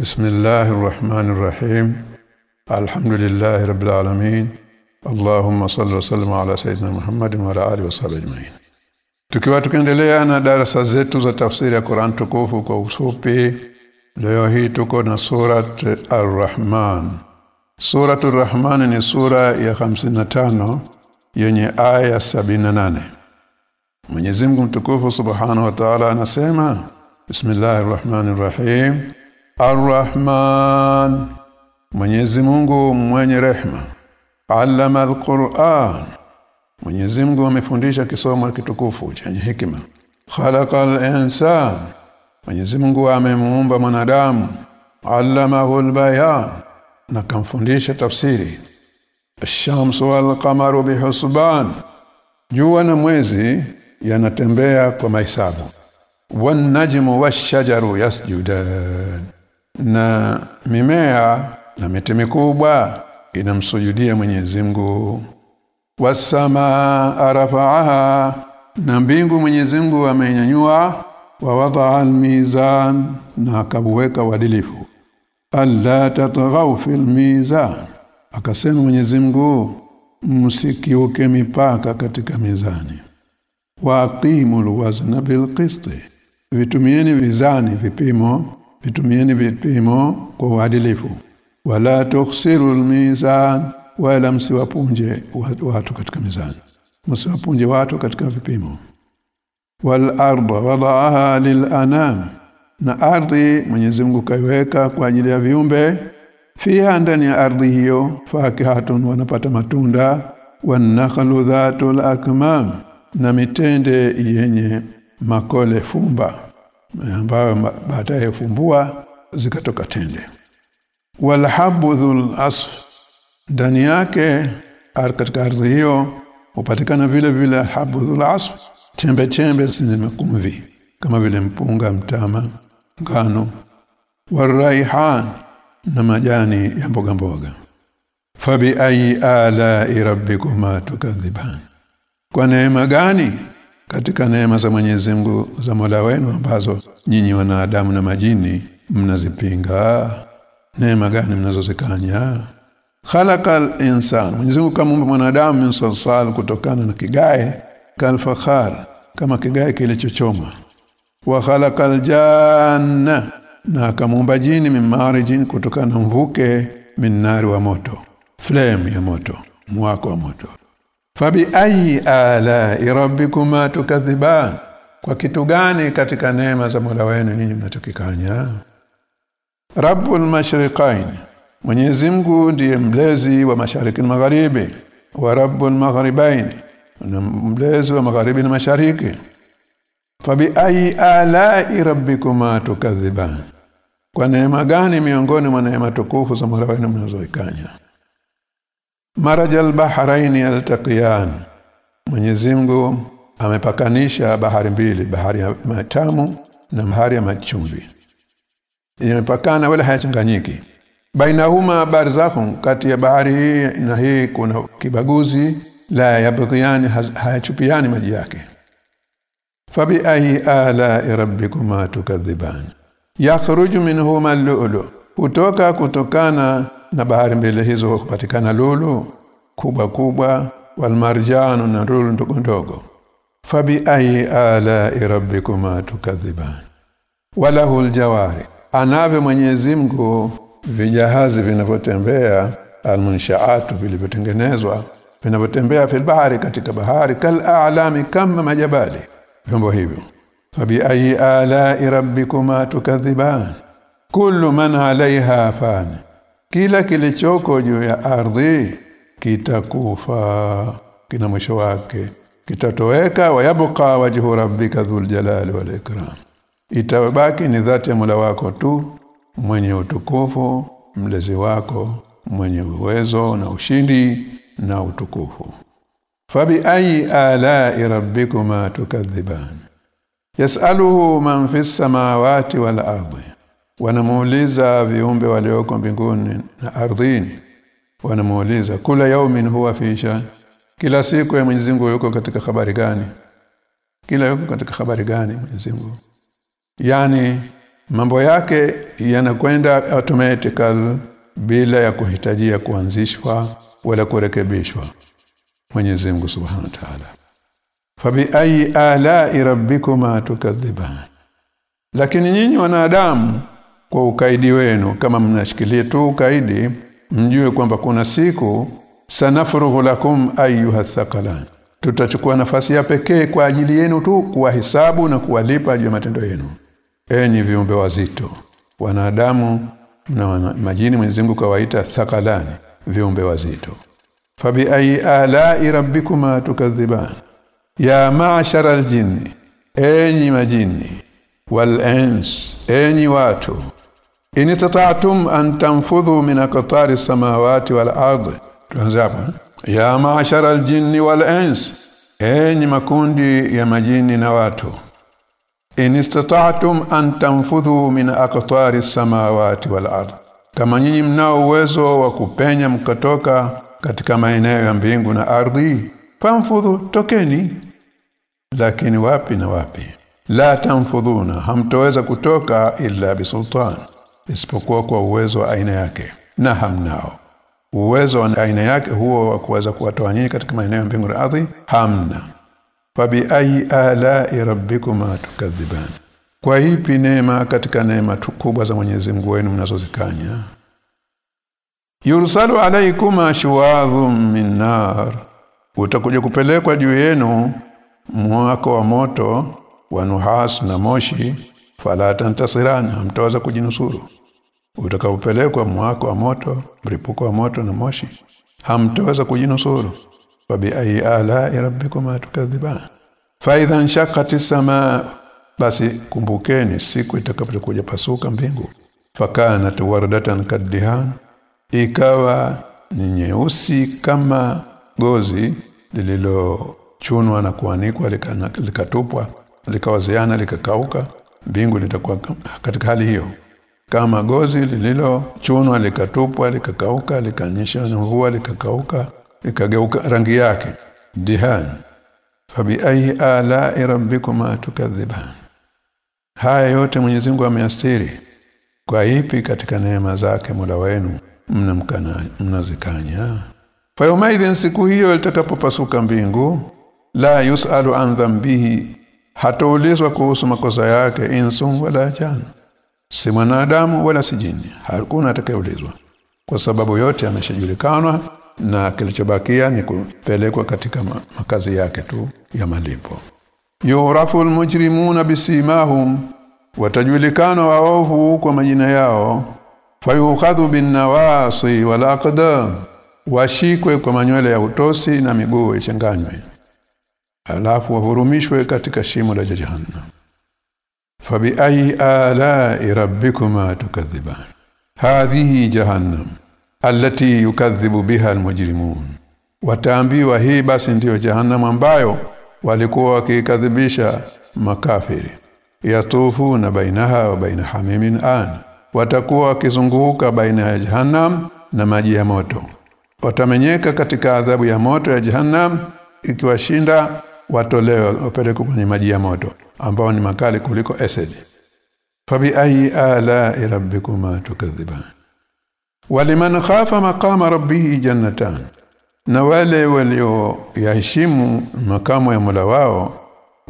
بسم الله الرحمن الرحيم الحمد لله رب العالمين اللهم صل وسلم على سيدنا محمد وعلى اله وصحبه اجمعين tukiwa tukiendelea na darasa zetu za tafsiri ya Qur'an tukufu kwa ufupi leo hii tuko na surat ar-Rahman Surat ar-Rahman ni sura ya 55 yenye aya 78 Mwenyezi Mungu mtukufu Subhanahu wa Ta'ala anasema Bismillahir Rahmanir Rahim Ar-Rahman. Mwenyezi Mungu mwenye rehma. Allama al-Qur'an. Mwenyezi Mungu amefundisha kisomo kitukufu chenye hikima Khalaqal insan Mwenyezi Mungu amemuumba mwanadamu. Allamahu al-bayan. Na kamfundisha tafsiri. Ash-shamsu wal-qamaru bihusban. Jua na mwezi yanatembea kwa mahesabu. Wan-najmu wash-shajaru yasjudan na mimea na miti mikubwa inamsujudia Mwenyezi Mungu. Wasama arafaaha na mbingu Mwenyezi Mungu amenyanyua. Wa wadaa almizan na akabuweka wadilifu alla tatghaw fil mizan akasema Mwenyezi Mungu msikiuke mipaka katika mizani. Waqimul wazna bil qist vitumieni vizani vipimo vitumieni vipimo kwa uadilifu. Wala tukhsiru mizan wala msiwapunje watu katika mizani. Msiwapunje watu katika vipimo. Wal arda wadaaha lil anam na ardhi Mwenyezi Mungu kaiweka kwa ajili ya viumbe. Fiha ndani ya ardhi hiyo fakihatun wanapata matunda. Wanakhlu dhatul akmam na mitende yenye makole fumba ambayo baadaye fumbua zikatoka tende. Walhabdhul asf ndani yake katika ardhi hiyo hupatikana vile vile habdhul asf chembe chembe zenye kumvi kama vile mpunga mtama ngano. Waraihan na majani ya mboga mboga. Fabi ayi ala rabbikuma tukadhiban. Kwa neema gani katika neema za Mwenyezi Mungu za Mola wenu ambazo nyinyi wanadamu na majini mnazipinga neema gani mnazozikanya? Khalaqal insan Mwenyezi Mungu kama mwanadamu min kutokana na kigae kalfakhar kama kigae kilichochoma. Wa khalaqal janna na akamuumba jini mimarijin kutokana na mvuke minnari wa moto flame ya moto mwako wa moto fabi ayi ala rabbikuma tukadhiban. Kwa kitu gani katika neema za Mola wenu ninyi mnachokikanya Rabbul mashriqain. Mwenyezi Mungu ndiye mlezi wa mashariki na magharibi. Wa Rabbul magharibain. Na mlezi wa magharibi na mashariki. Fabi ayi ala rabbikuma tukadhiban. Kwa neema gani miongoni mwa neema tukufu za Mola wenu mnazoikanya Marajal bahrain yaltaqiyan. Mwenyezi Mungu amepakanisha bahari mbili bahari ya matamu na bahari ya machumvi. Imepakana wala hayachanganyiki. Bainahuma barzakhun kati ya bahari hii na hii kuna kibaguzi la yabghiyan hayachupiani maji yake. Fabi ayi ala rabbikuma tukadhiban. Yakhruju minhuma al-lu'lu kutoka kutokana na bahari mbili hizo kupatikana lulu kubwa kubwa walmarjanu na lulu ndogo ndogo. Fabi ayi ala rabbikuma tukadhiban. Walahu aljawari. Anavyo Mwenyezi Mungu vijahazi vinavyotembea almunshaatu vilivyotengenezwa vinavyotembea fil bahari katika bahari kal a'lami kama majabali. Vyombo hivyo. Fabi ayi ala rabbikuma tukadhiban. Kullu man alaiha fan kila kilichoko juu ya ardhi kitakufa. Kina mwisho wake. Kitatoweka wayabqa wajhu rabbika dhul jalali wal ikram. Itabaki ni dhati ya mula wako tu mwenye utukufu mlezi wako mwenye uwezo na ushindi na utukufu. Fabi ayi ala rabbikuma tukadhiban. Yasaluhu man fis samawati wal ardi wanamuuliza viumbe walioko mbinguni na ardhini. Wanamuuliza kula yaumin huwa fisha kila siku ya Mwenyezi Mungu yuko katika habari gani? Kila yuko katika habari gani Mwenyezi Mungu? Yani mambo yake yanakwenda automatical bila ya kuhitajia kuanzishwa wala kurekebishwa. Mwenyezi Mungu Subhanahu wa Ta'ala. Fabi ayi ala'i rabbikuma tukadhiban. Lakini nyinyi wanadamu kwa ukaidi wenu. Kama mnashikilia tu ukaidi mjue kwamba kuna siku sanafruhu lakum ayuha thaqalan. Tutachukua nafasi ya pekee kwa ajili yenu tu kuwahesabu na kuwalipa juu ya matendo yenu. Enyi viumbe wazito wanadamu na majini Mwenyezi Mungu kawaita thaqalani viumbe wazito. Fabi ayi ala'i rabbikuma tukadhiban. Ya ma'shara aljinni enyi majini wal ins enyi watu in istata'tum an tanfudhu min aqtari samawati wal ard tuanze ya ya ma'shara aljinni wal ins. Enyi makundi ya majini na watu. In istata'tum an tanfudhu min aqtari samawati wal ardi. Kama nyinyi mnao uwezo wa kupenya mkatoka katika maeneo ya mbingu na ardhi famfudhu tokeni. Lakini wapi na wapi? La tamfudhuna hamtoweza kutoka illa bisultan isipokuwa kwa uwezo wa aina yake na hamnao. Uwezo wa aina yake huo wa kuweza kuwatoa nyinyi katika maeneo ya mbingu na ardhi hamna. Fabi ayi ala'i rabbikuma tukadhiban. Kwa ipi neema katika neema kubwa za Mwenyezi Mungu wenu mnazozikanya? Yursalu alaykuma shuwadhum min nar. Utakuja kupelekwa juu yenu mwako wa moto wa nuhas na moshi. Fala tantasiran hamtaweza kujinusuru utakapopelekwa mwako wa moto mripuko wa moto na moshi hamtaweza kujinusuru. Fabi ayi ala rabbikuma tukadhiban. Fa idha shaqqati samaa basi kumbukeni siku itakapokuja pasuka mbingu. Fakana wardatan kaddihan ikawa ni nyeusi kama gozi lililochunwa na kuanikwa likatupwa likawaziana likakauka. Mbingu litakuwa katika hali hiyo kama gozi lililo chunwa likatupwa likakauka likanyesha mvua likakauka likageuka rangi yake. Dihan fabi ayi ala rabbikuma tukadhiba haya yote Mwenyezi Mungu ameastiri. Kwa ipi katika neema zake Mola wenu mnamkana mnazikanya? Fa yawmaidhin siku hiyo litakapopasuka mbingu la yusalu an dhanbihi hataulizwa kuhusu makosa yake insun wala jan si mwanadamu wala si jini hakuna atakayeulizwa. Kwa sababu yote ameshajulikanwa na kilichobakia ni kupelekwa katika makazi yake tu ya malipo. Yurafu almujrimuna bisimahum watajulikana waovu kwa majina yao. Fayukhadhu bin nawasi wal washikwe kwa manywele ya utosi na miguu ichanganywe. Alafu wahurumishwe katika shimo la jahannam fabi ayi ala'i rabbikuma tukadhiban hadhihi jahannam allati yukadhibu biha almujrimun wataambiwa hii basi ndiyo jahannam ambayo walikuwa wakikadhibisha makafiri yatufu na bainaha wa baina hamimin an watakuwa wakizunguka baina ya jahannam na maji ya moto watamenyeka katika adhabu ya moto ya jahannam ikiwashinda watolewa wapelekwe kwenye maji ya moto ambao ni makali kuliko acid. Fabi ayi ala rabbikuma tukadhiban. Waliman khafa maqama rabbih jannatan. Na wale walio yaheshimu makamo ya Mola wao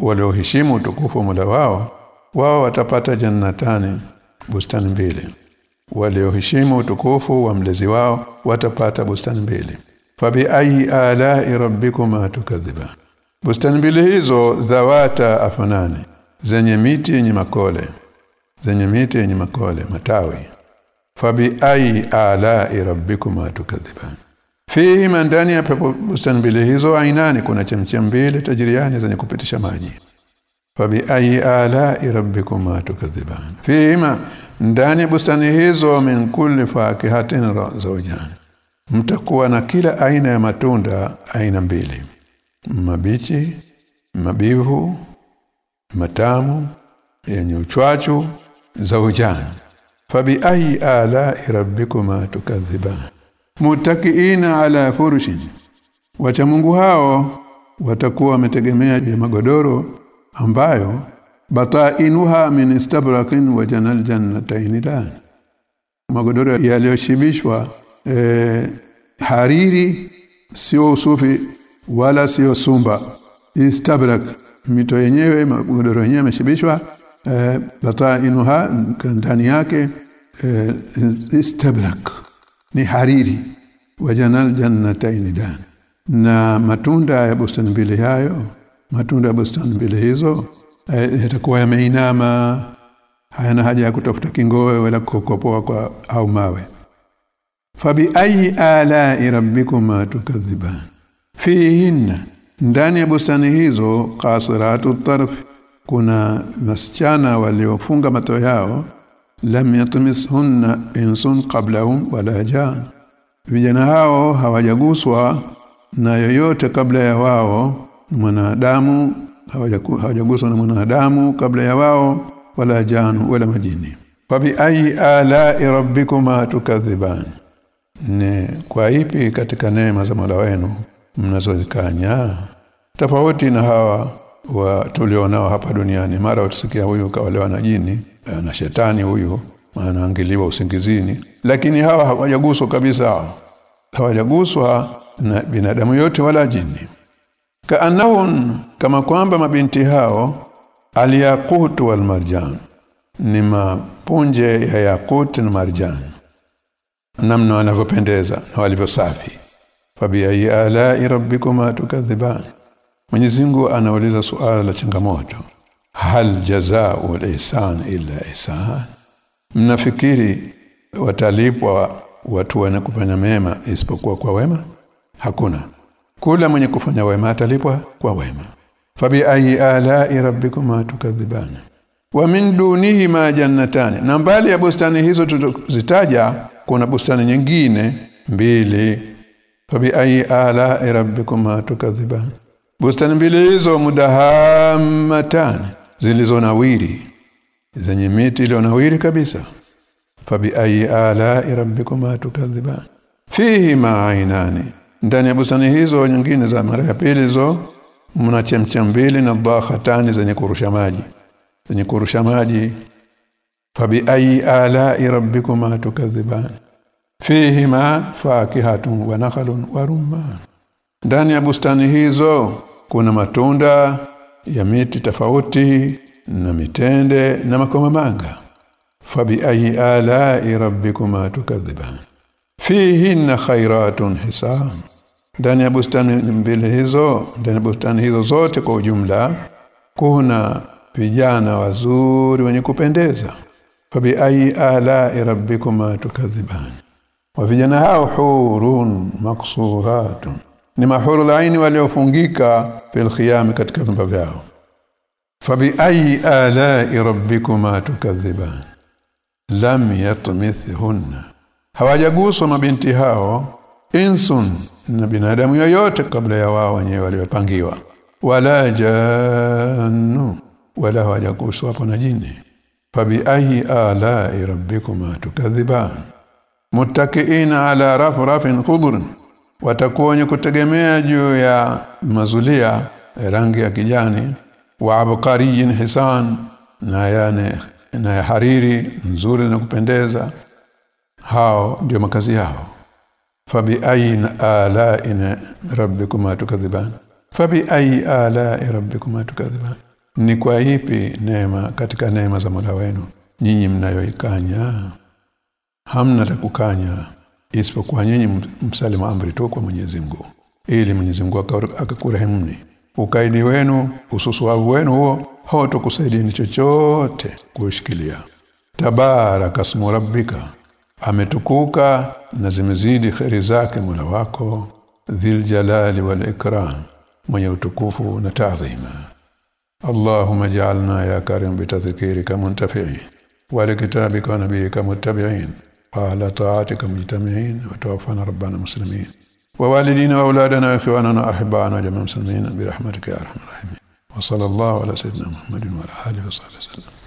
walioheshimu utukufu wa Mola wao wao watapata jannatani bustani mbili. Walioheshimu utukufu wa mlezi wao watapata bustani mbili. Fabi ayi ala rabbikuma tukadhiban bustani mbili hizo dhawata afanani zenye miti yenye makole zenye miti yenye makole matawi. Fabi ai ala rabbikuma tukadhiban. Fihi ndani ya pepo bustani mbili hizo ainani kuna chemchem mbili tajiriani zenye kupitisha maji. Fabi ai ala rabbikuma tukadhiban. Fihi ndani ya bustani hizo min kulli fakihatin zawjan. Mtakuwa na kila aina ya matunda aina mbili mabichi mabivu matamu yenye uchwachu zawjan fabi ayi ala rabbikuma tukadhiban. Mutakiina ala furushin wacha Mungu hao watakuwa wametegemea ya magodoro ambayo batainuha min istabraqin wa janal jannatayn dan. Magodoro yaliyoshibishwa e, hariri sio usufi wala sio sumba. Istabrak mito yenyewe magodoro yenyewe yameshibishwa e, batainuha ndani yake e, istabrak ni hariri. Wajanal jannatain dan. Na matunda ya bustani mbili hayo matunda ya bustani mbili hizo yatakuwa yameinama. Hayana haja ya kutafuta kingoe wala kukopoa kwa au mawe. Fabi ayi ala rabbikuma tukadhiban fihinna ndani ya bustani hizo qasiratu tarf kuna wasichana waliofunga mato yao lam yatmishunna insun qablahum wala jan. Vijana hao hawajaguswa na yoyote kabla ya wao mwanadamu hawajaguswa na mwanadamu kabla ya wao wala janu wala majini. Fabi ayi ala'i rabbikuma tukadhiban. Ne kwa ipi katika neema za Mola wenu mnazozikanya. Tofauti na hawa wa tulionao hapa duniani mara utusikia huyu kaolewa na jini na shetani huyu anaangiliwa usingizini. Lakini hawa hawajaguswa kabisa hawajaguswa na binadamu yote wala jini. Kaanahun kama kwamba mabinti hao aliyaqut wal marjan ni mapunje ya yakut na marjan. Namna wanavyopendeza na walivyosafi fabi ayi ala rabbikuma tukadhiban Mwenyezi Mungu anauliza suala la changamoto. Hal jazaa'u al-ihsan illa ihsan? Mnafikiri watalipwa watu wanakufanya kufanya mema isipokuwa kwa wema? Hakuna. Kula mwenye kufanya wema atalipwa kwa wema. Fabi ayi ala rabbikuma tukadhiban wa min dunihi ma jannatan na mbali ya bustani hizo tutazitaja kuna bustani nyingine mbili fabi ayi ala rabbikuma tukadhiban bustani mbili hizo mudahammatan zilizonawiri zenye miti iliyonawiri kabisa. fabi ayi ala rabbikuma tukadhiban fihi ma'ainani ndani ya bustani hizo nyingine za mara ya pili hizo mna chemchem mbili na bakhatani zenye kurusha maji. Zenye kurusha maji. Fabi ayi ala rabbikuma tukadhiban fihi ma fakihatun wa nakhlun wa rumman. Ndani ya bustani hizo kuna matunda ya miti tofauti na mitende na makomamanga. Fabi ayi ala'i rabbikuma tukadhiban. Fihinna khairatun hisam ndani ya bustani mbili hizo ndani ya bustani hizo zote kwa ujumla kuna vijana wazuri wenye kupendeza. Fabi ayi ala'i rabbikuma tukadhiban wa vijana hao hurun maksuratun ni mahuru laini waliofungika fil khiyam katika vyumba vyao. Fabi ayi ala'i rabbikuma tukadhiban. Lam yatmithhunna. Hawajaguswa mabinti hao insun na binadamu yoyote kabla ya wao wenyewe waliopangiwa. Wala jannu. Wala hawajaguswa hapo na jini. Fabi ayi ala'i rabbikuma tukadhiban muttakiina ala rafrafin khudr watakuwa wenye kutegemea juu ya mazulia rangi ya kijani wa abqariyin hisan na yani na ya hariri nzuri na kupendeza. Hao ndio makazi yao. Fabi ayin ala ina rabbikuma tukadhiban? Fabi ayi ala rabbikuma tukadhiban? Ni kwa ipi neema katika neema za Mola wenu nyinyi mnayoikanya hamna la kukanya isipokuwa nyinyi msalimu amri tu kwa Mwenyezi Mungu ili Mwenyezi Mungu akakurehemuni ukaidi wenu ususuavu wenu huo hautokusaidieni chochote kuishikilia tabaraka ismu rabbika ametukuka na zimezidi khairi zake Mola wako dhil jalali wal ikram mwenye utukufu na taadhima اللهم اجعلنا يا كريم بتذكيرك منتفعين ولكتابك ونبيك متبعين وعلى طاعتك مجتمعين وتوفنا ربنا مسلمين. ووالدينا وأولادنا وإخواننا احبائنا جميع المسلمين برحمتك يا أرحم الراحمين. وصلى الله على سيدنا محمد وعلى آله وصحبه وسلم.